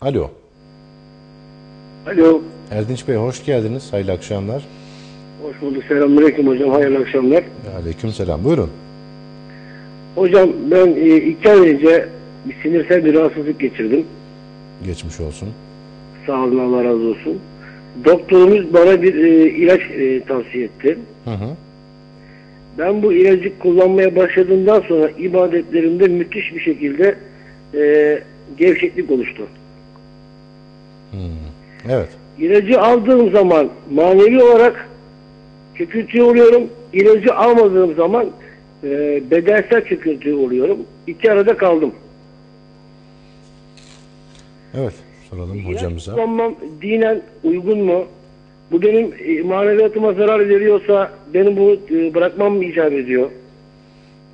Alo. Alo. Erdinç Bey hoş geldiniz. Hayırlı akşamlar. Hoş bulduk. Selamünaleyküm hocam. Hayırlı akşamlar. Aleyküm selam. Buyurun. Hocam ben e, iki ay önce bir sinirsel bir rahatsızlık geçirdim. Geçmiş olsun. Sağ olun Allah razı olsun. Doktorumuz bana bir e, ilaç e, tavsiye etti. Hı hı. Ben bu ilacı kullanmaya başladığımdan sonra ibadetlerimde müthiş bir şekilde e, gevşeklik oluştu. Evet. İlacı aldığım zaman manevi olarak çöküntü oluyorum. İlacı almadığım zaman e, bedensel çöküntü oluyorum. İki arada kaldım. Evet. Soralım İlaç hocamıza. kullanmam dinen uygun mu? Bu benim e, maneviyatıma zarar veriyorsa benim bunu e, bırakmam mı icap ediyor?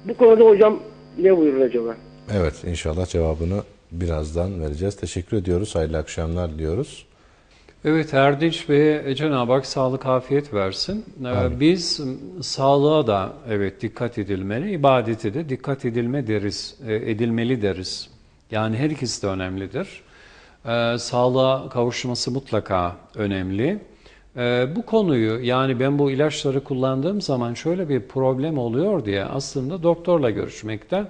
Bu konuda hocam ne buyurur acaba? Evet inşallah cevabını birazdan vereceğiz. Teşekkür ediyoruz. Hayırlı akşamlar diliyoruz. Evet Erdinç Bey'e Cenab-ı Hak sağlık afiyet versin. Ee, Biz m, sağlığa da evet dikkat edilmeli, ibadete de dikkat edilme deriz, e, edilmeli deriz. Yani her ikisi de önemlidir. Sağlığa kavuşması mutlaka önemli. Bu konuyu yani ben bu ilaçları kullandığım zaman şöyle bir problem oluyor diye aslında doktorla görüşmekte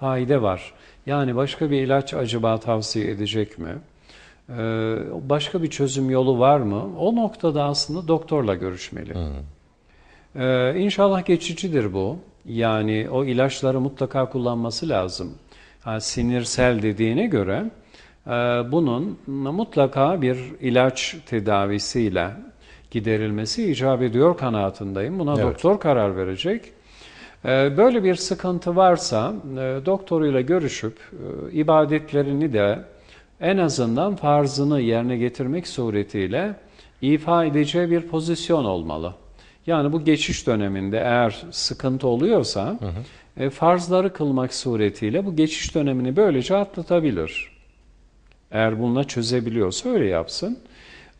fayda var. Yani başka bir ilaç acaba tavsiye edecek mi? Ee, Başka bir çözüm yolu var mı? O noktada aslında doktorla görüşmeli. Ee, İnşallah geçicidir bu. Yani o ilaçları mutlaka kullanması lazım. Ha, sinirsel dediğine göre e, bunun mutlaka bir ilaç tedavisiyle giderilmesi icap ediyor kanaatindeyim. Buna Evet. doktor karar verecek. Ee, Böyle bir sıkıntı varsa e, doktoruyla görüşüp e, ibadetlerini de en azından farzını yerine getirmek suretiyle ifa edeceği bir pozisyon olmalı. Yani bu geçiş döneminde eğer sıkıntı oluyorsa e, farzları kılmak suretiyle bu geçiş dönemini böylece atlatabilir. Eğer bununla çözebiliyorsa öyle yapsın.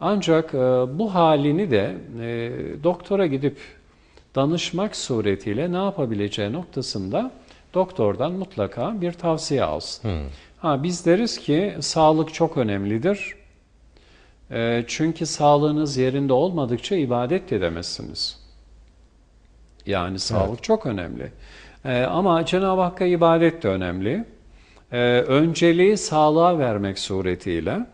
Ancak e, bu halini de e, doktora gidip danışmak suretiyle ne yapabileceği noktasında doktordan mutlaka bir tavsiye alsın. Ha, biz deriz ki sağlık çok önemlidir. E, çünkü sağlığınız yerinde olmadıkça ibadet de edemezsiniz. Yani sağlık çok önemli. E, ama Cenab-ı Hakk'a ibadet de önemli. E, önceliği sağlığa vermek suretiyle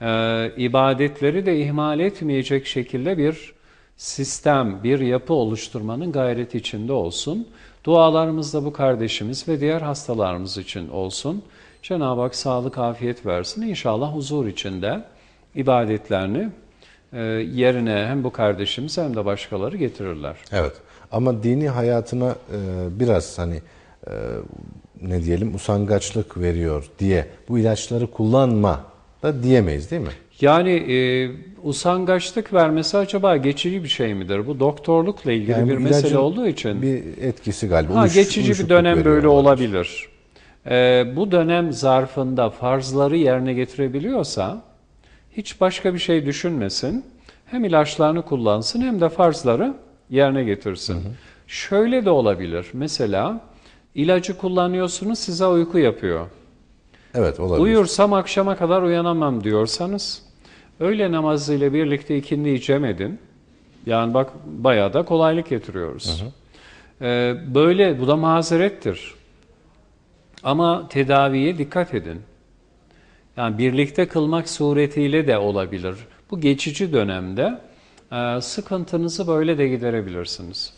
e, ibadetleri de ihmal etmeyecek şekilde bir sistem, bir yapı oluşturmanın gayreti içinde olsun. Dualarımız da bu kardeşimiz ve diğer hastalarımız için olsun. Cenab-ı Hak sağlık, afiyet versin. İnşallah huzur içinde ibadetlerini e, yerine hem bu kardeşimiz hem de başkaları getirirler. Evet. Ama dini hayatına e, biraz hani e, ne diyelim usangaçlık veriyor diye bu ilaçları kullanma da diyemeyiz değil mi? Yani e, usangaçlık vermesi acaba geçici bir şey midir? Bu doktorlukla ilgili Yani bir mesele olduğu için. bir etkisi galiba. Ha, Uyuş- geçici bir dönem böyle olabilir. Ee, bu dönem zarfında farzları yerine getirebiliyorsa hiç başka bir şey düşünmesin. Hem ilaçlarını kullansın hem de farzları yerine getirsin. Şöyle de olabilir. Mesela ilacı kullanıyorsunuz size uyku yapıyor. Evet olabilir. Uyursam akşama kadar uyanamam diyorsanız öğle namazıyla birlikte ikindiyi cem edin. Yani bak bayağı da kolaylık getiriyoruz. Ee, böyle bu da mazerettir. Ama tedaviye dikkat edin. Yani birlikte kılmak suretiyle de olabilir. Bu geçici dönemde e, sıkıntınızı böyle de giderebilirsiniz.